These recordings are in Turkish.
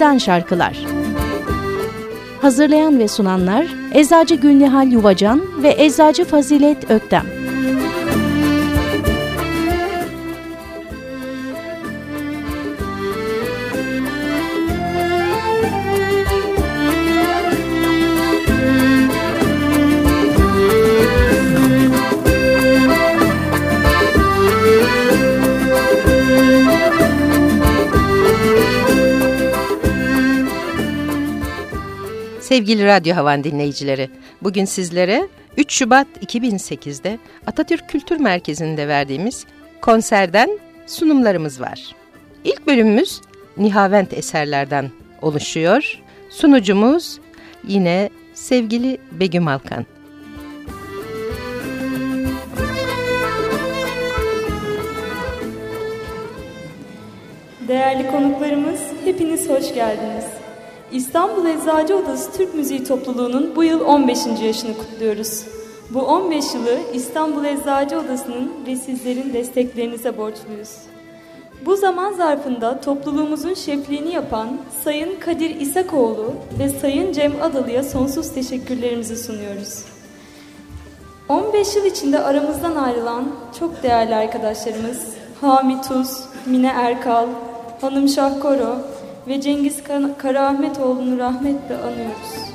Bizden Şarkılar. Hazırlayan ve sunanlar Eczacı Gülnihal Yuvacan ve Eczacı Fazilet Öktem Sevgili Radyo Havan dinleyicileri, bugün sizlere 3 Şubat 2008'de Atatürk Kültür Merkezi'nde verdiğimiz konserden sunumlarımız var. İlk bölümümüz Nihavent eserlerden oluşuyor. Sunucumuz yine sevgili Begüm Alkan. Değerli konuklarımız, hepiniz hoş geldiniz. İstanbul Eczacı Odası Türk Müziği Topluluğu'nun bu yıl 15. yaşını kutluyoruz. Bu 15 yılı İstanbul Eczacı Odası'nın ve sizlerin desteklerinize borçluyuz. Bu zaman zarfında topluluğumuzun şefliğini yapan Sayın Kadir İsakoğlu ve Sayın Cem Adalı'ya sonsuz teşekkürlerimizi sunuyoruz. 15 yıl içinde aramızdan ayrılan çok değerli arkadaşlarımız Hamit Tuz, Mine Erkal, Hanım Şahkoro, ve Cengiz Karaahmetoğlu'nu rahmetle anıyoruz.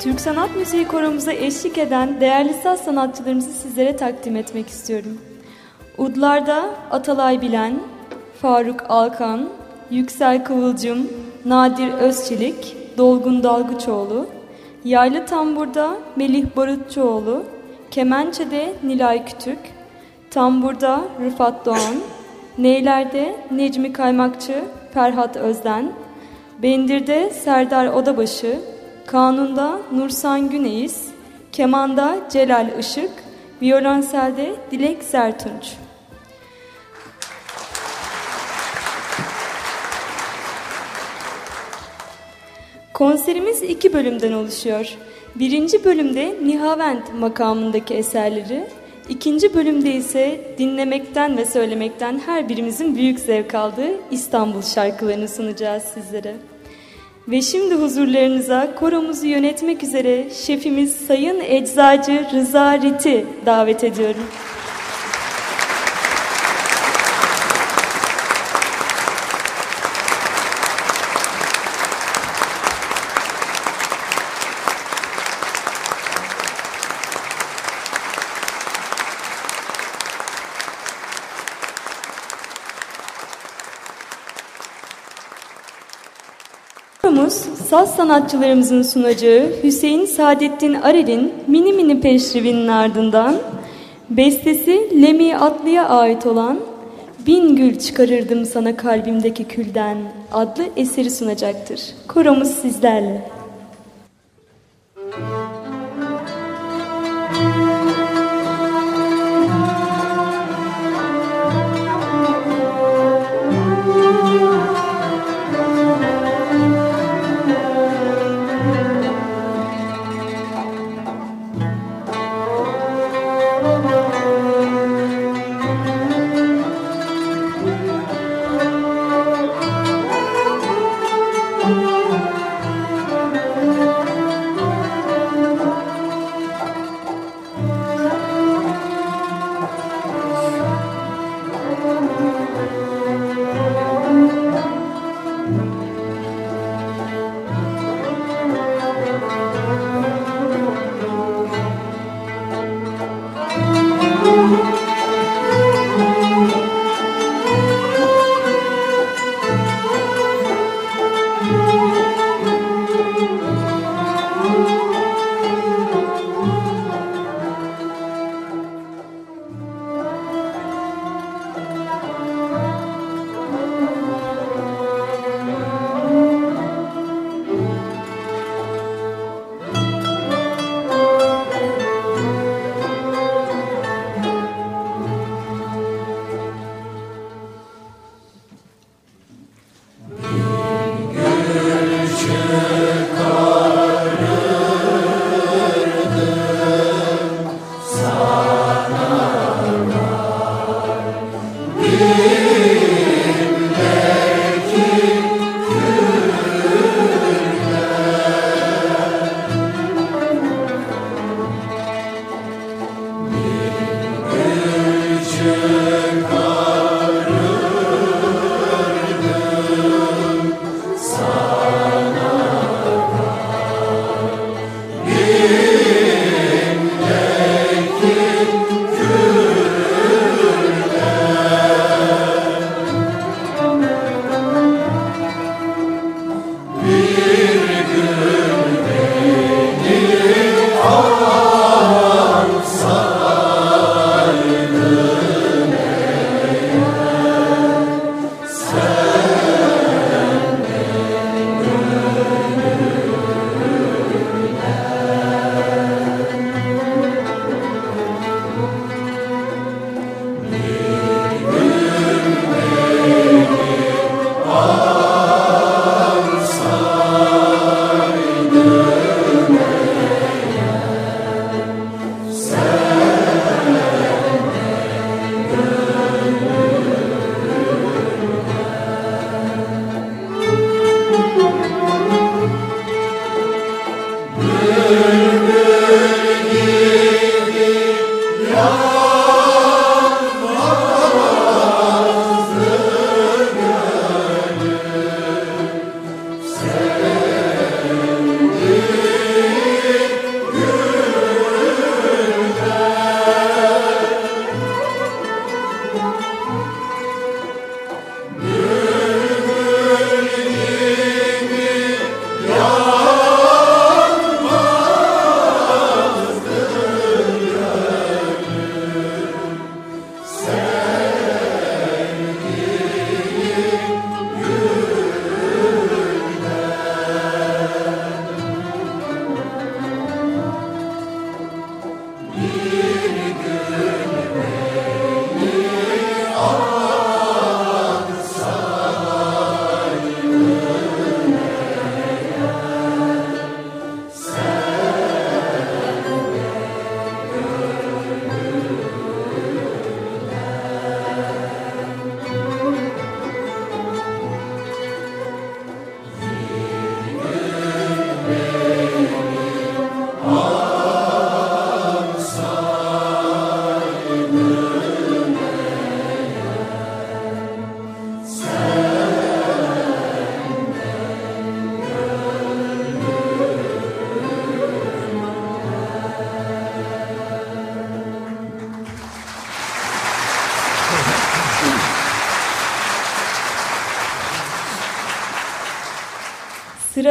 Türk Sanat Müziği koromuza eşlik eden değerli saz sanatçılarımızı sizlere takdim etmek istiyorum. Udlarda Atalay Bilen, Faruk Alkan, Yüksel Kıvılcım, Nadir Özçelik, Dolgun Dalgıçoğlu, Yaylı Tambur'da Melih Barutçuoğlu, Kemençe'de Nilay Kütük, Tambur'da Rıfat Doğan, Neyler'de Necmi Kaymakçı, Ferhat Özden, Bendir'de Serdar Odabaşı, Kanun'da Nursan Güneyiz, Keman'da Celal Işık, Violonselde Dilek Sertunç. Konserimiz iki bölümden oluşuyor. Birinci bölümde Nihavent makamındaki eserleri, ikinci bölümde ise dinlemekten ve söylemekten her birimizin büyük zevk aldığı İstanbul şarkılarını sunacağız sizlere. Ve şimdi huzurlarınıza koromuzu yönetmek üzere şefimiz Sayın Eczacı Rıza Rit'i davet ediyorum. Saz sanatçılarımızın sunacağı Hüseyin Saadettin Arel'in Mini Mini Peşrivinin ardından bestesi Lemi Atlı'ya ait olan Bin Gül Çıkarırdım Sana Kalbimdeki Külden adlı eseri sunacaktır. Koromuz sizlerle.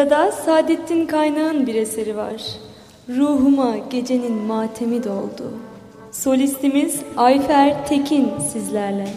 Sırada Saadettin Kaynağ'ın bir eseri var. Ruhuma gecenin matemi doldu. Solistimiz Ayfer Tekin sizlerle.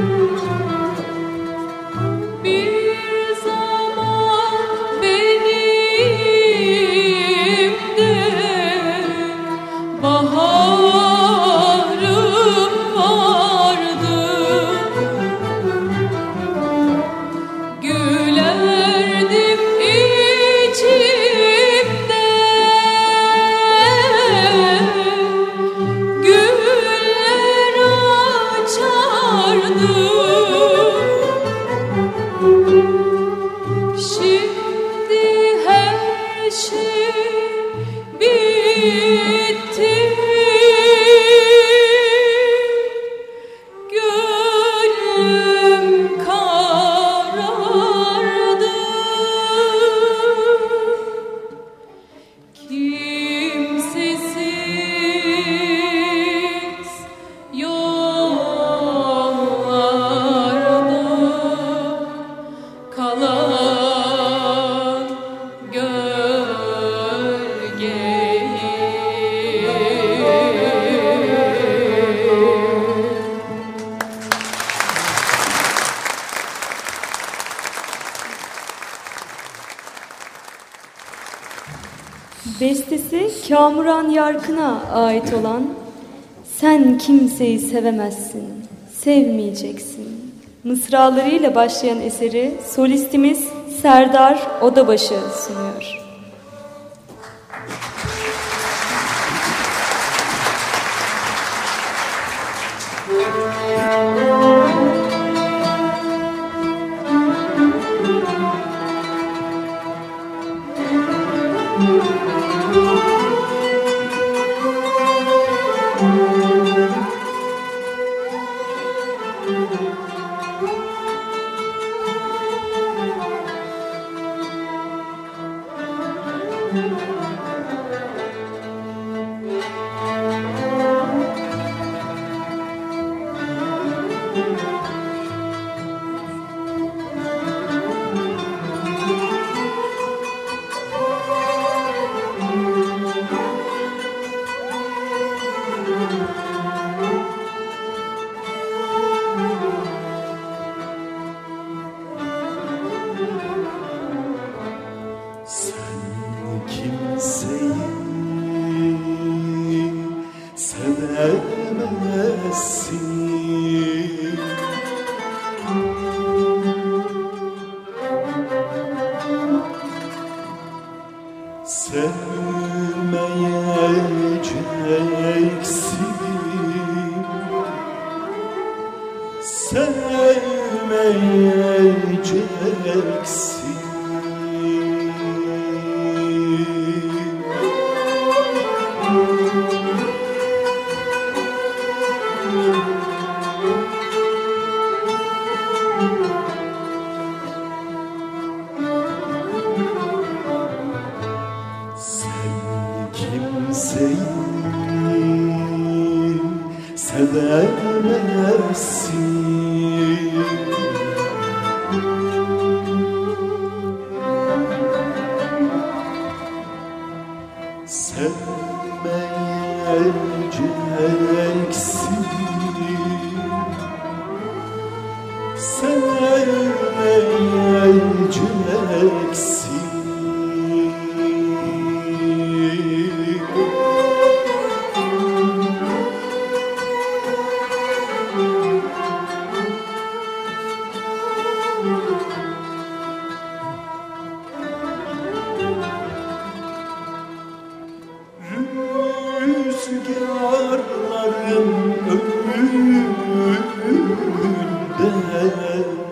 Bestesi ait olan Sen kimseyi sevemezsin, sevmeyeceksin. Mısralarıyla başlayan eseri solistimiz Serdar Odabaşı sunuyor. sevmeyeceksin sevmeyeceksin heaven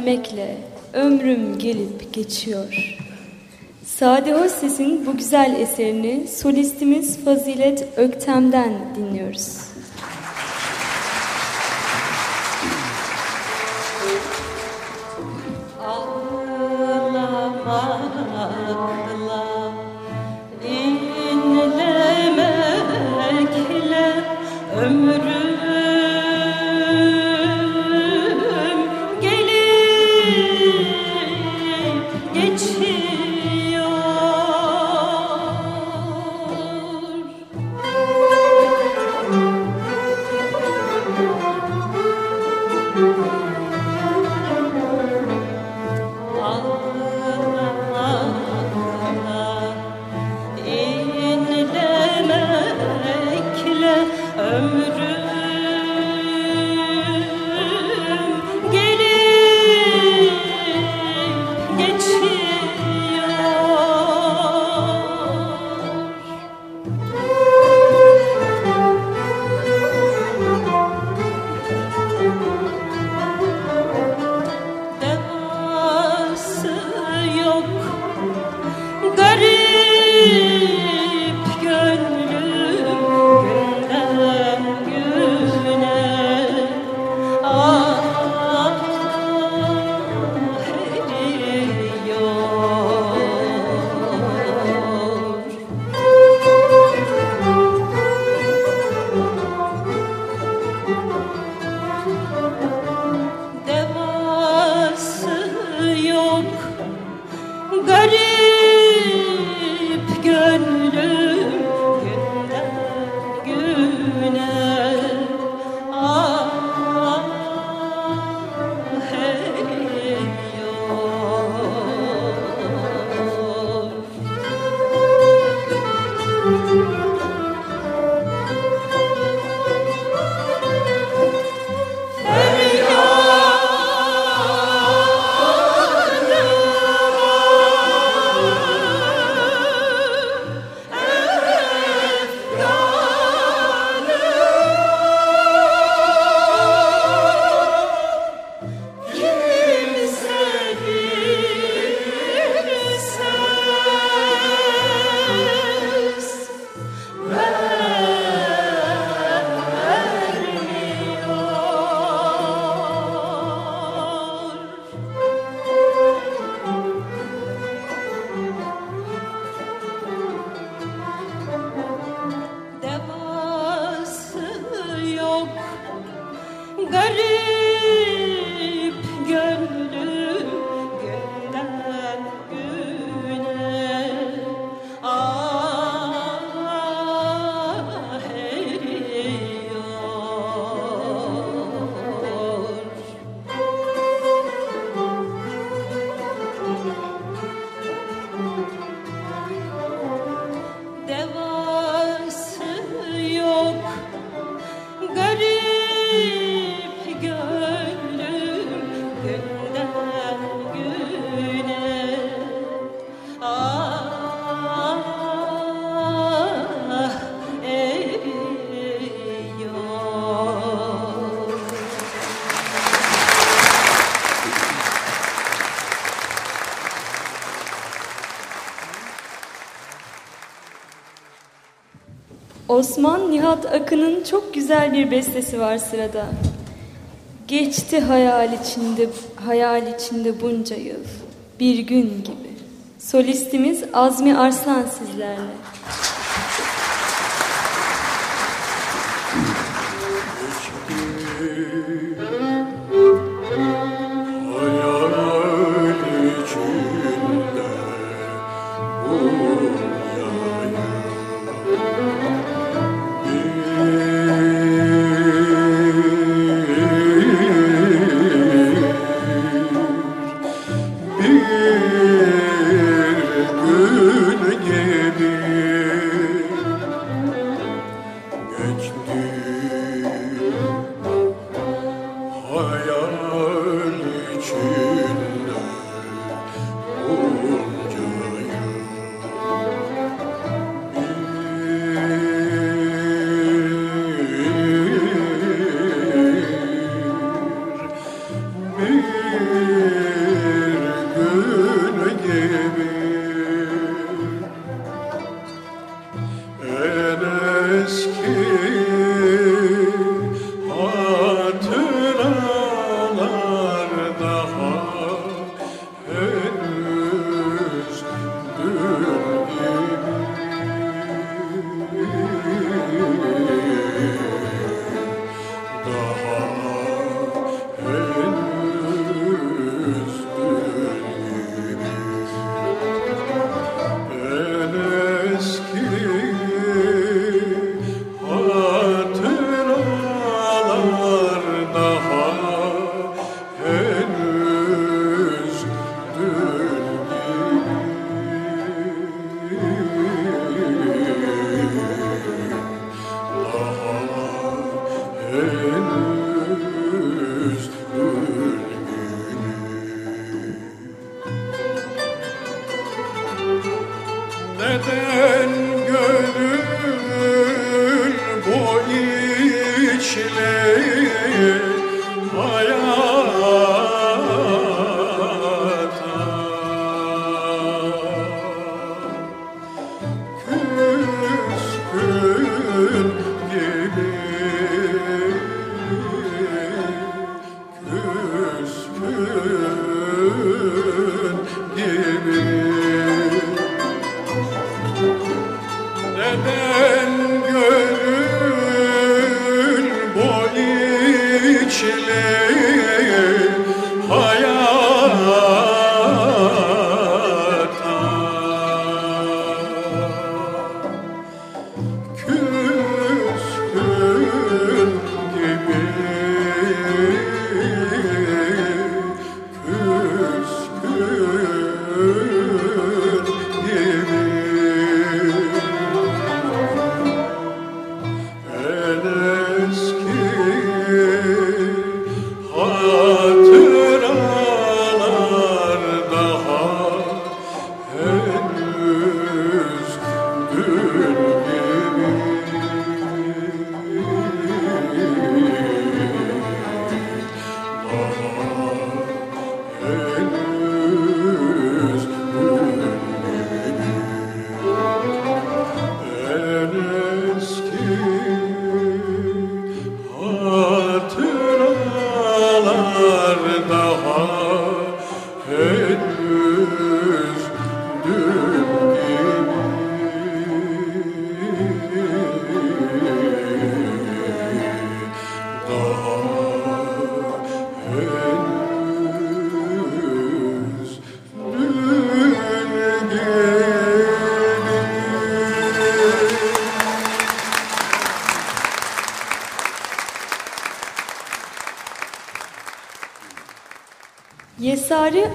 inlemekle ömrüm gelip geçiyor. Sade Hostes'in bu güzel eserini solistimiz Fazilet Öktem'den dinliyoruz. Nihat Akın'ın çok güzel bir bestesi var sırada. Geçti hayal içinde hayal içinde bunca yıl bir gün gibi. Solistimiz Azmi Arslan sizlerle.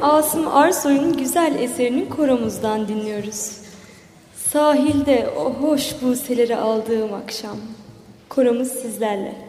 Asım Arsoy'un güzel eserini koromuzdan dinliyoruz. Sahilde o hoş buseleri aldığım akşam. Koromuz sizlerle.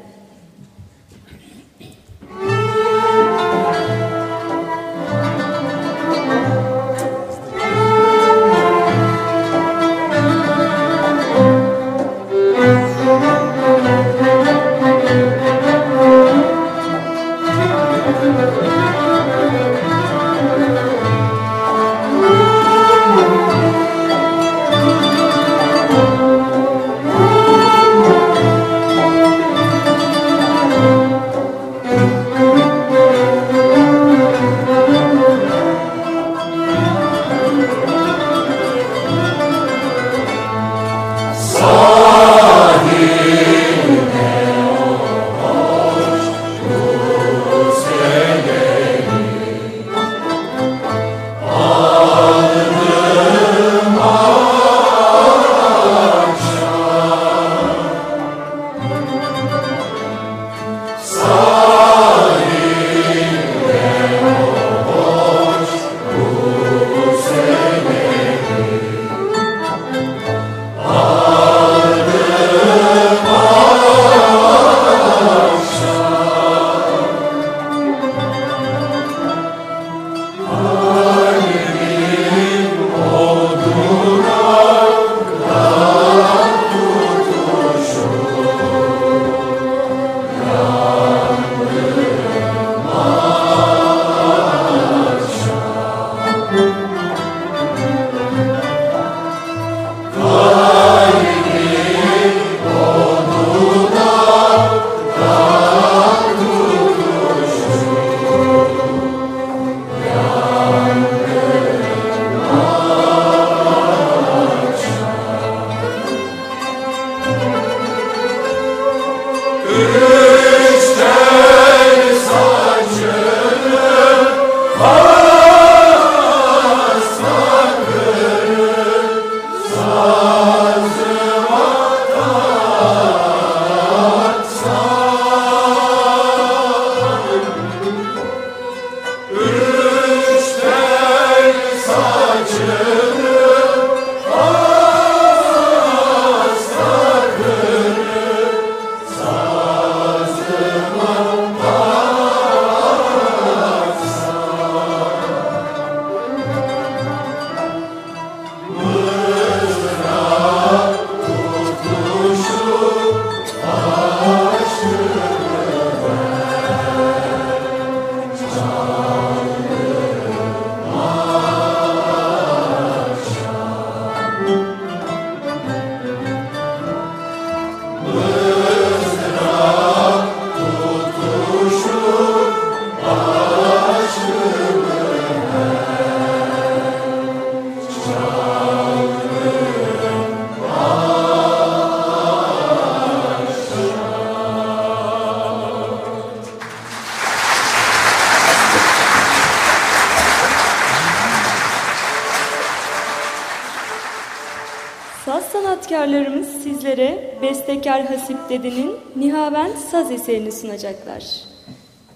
Bestekar Hasip Dede'nin Nihavent saz eserini sunacaklar.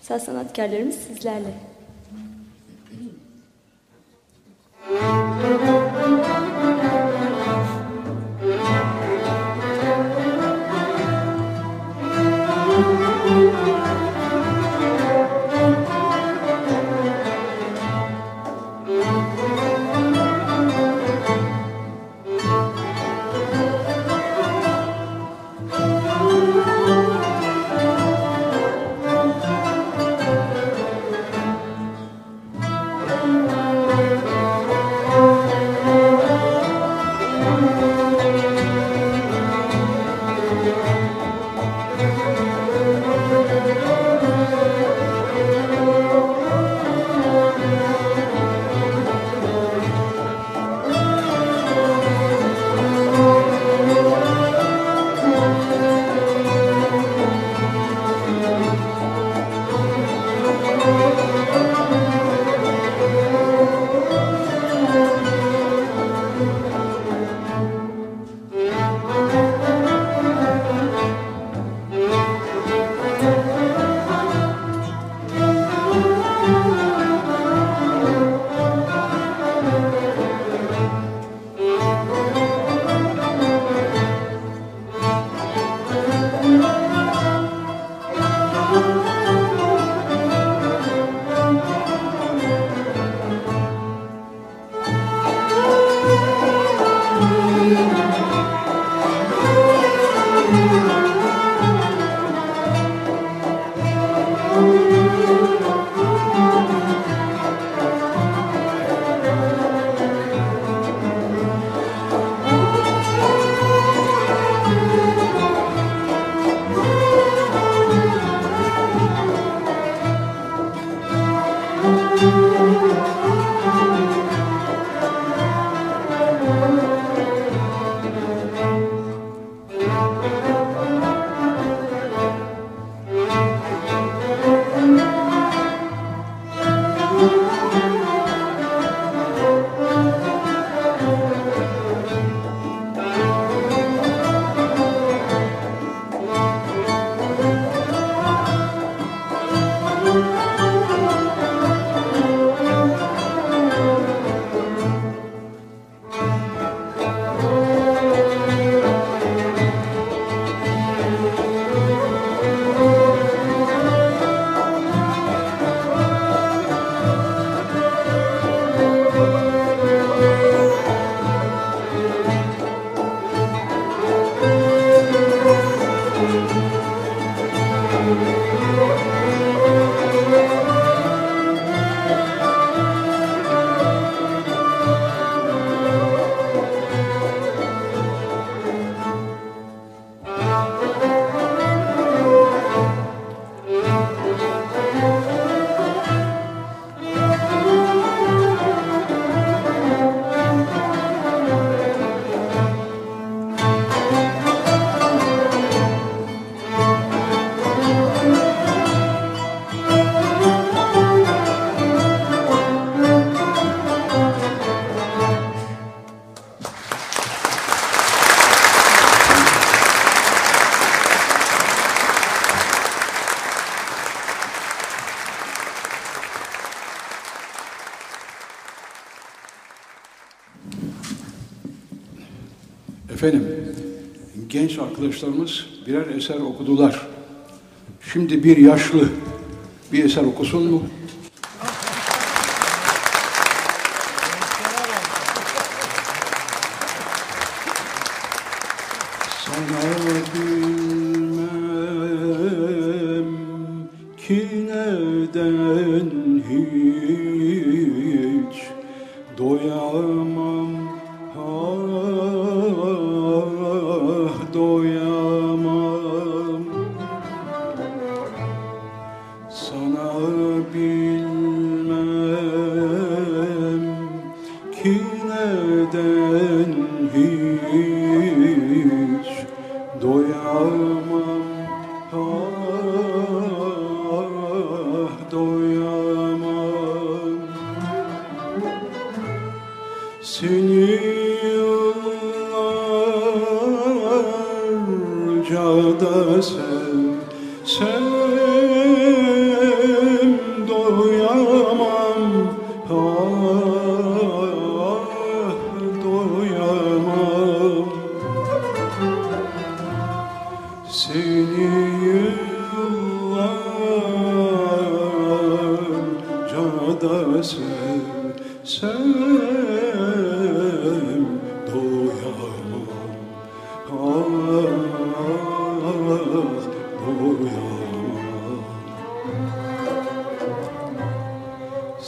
Saz sanatkarlarımız sizlerle. Efendim, arkadaşlarımız birer eser okudular. Şimdi bir yaşlı bir eser okusun mu? Sana bilmem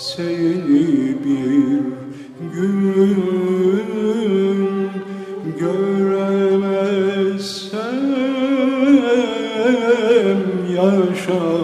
seni bir gün göremezsem yaşamam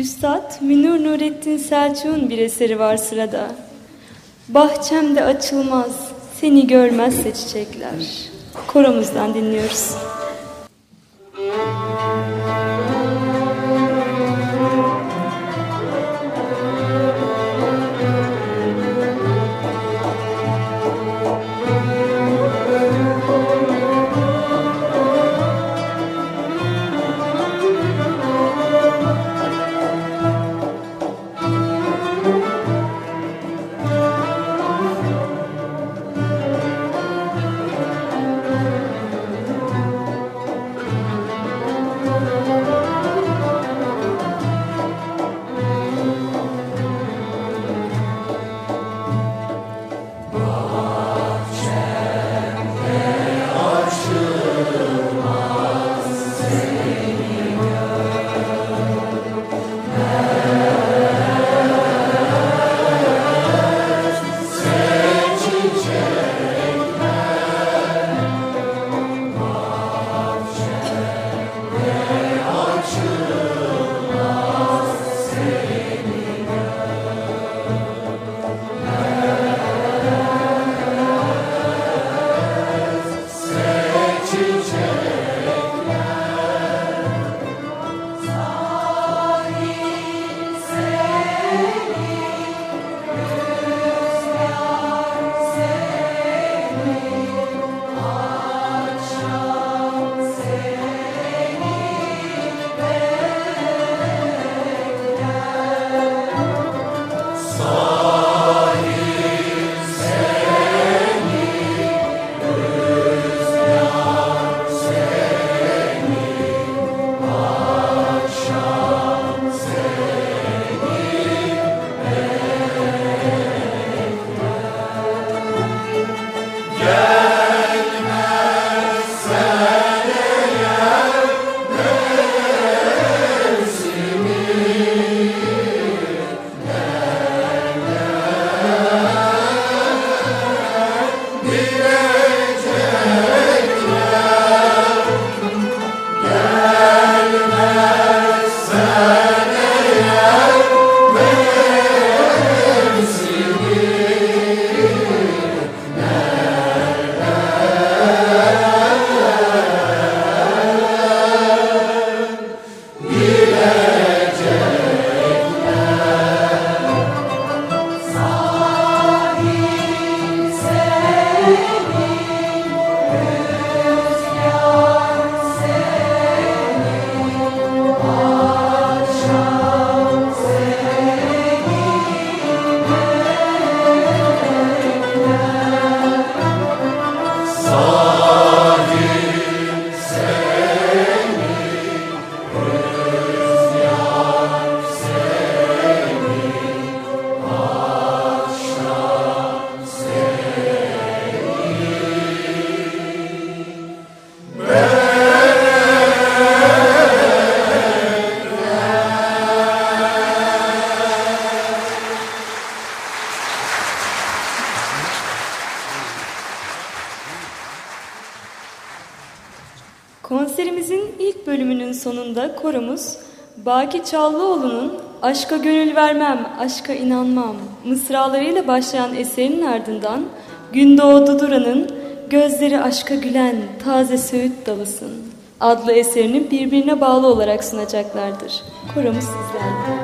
Üstad Münir Nurettin Selçuk'un bir eseri var sırada. Bahçemde açılmaz, seni görmezse çiçekler. Koromuzdan dinliyoruz. Baki Çallıoğlu'nun Aşka Gönül Vermem, Aşka inanmam mısralarıyla başlayan eserin ardından Gündoğdu Duran'ın Gözleri Aşka Gülen Taze Söğüt Dalısın adlı eserini birbirine bağlı olarak sunacaklardır. Korumuz sizlerle.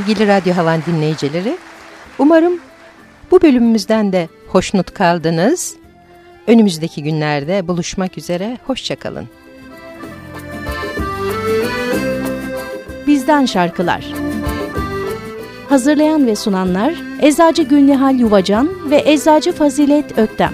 Sevgili Radyo Havan dinleyicileri, umarım bu bölümümüzden de hoşnut kaldınız. Önümüzdeki günlerde buluşmak üzere, hoşçakalın. Bizden Şarkılar Hazırlayan ve sunanlar Eczacı Gülnihal Yuvacan ve Eczacı Fazilet Öktem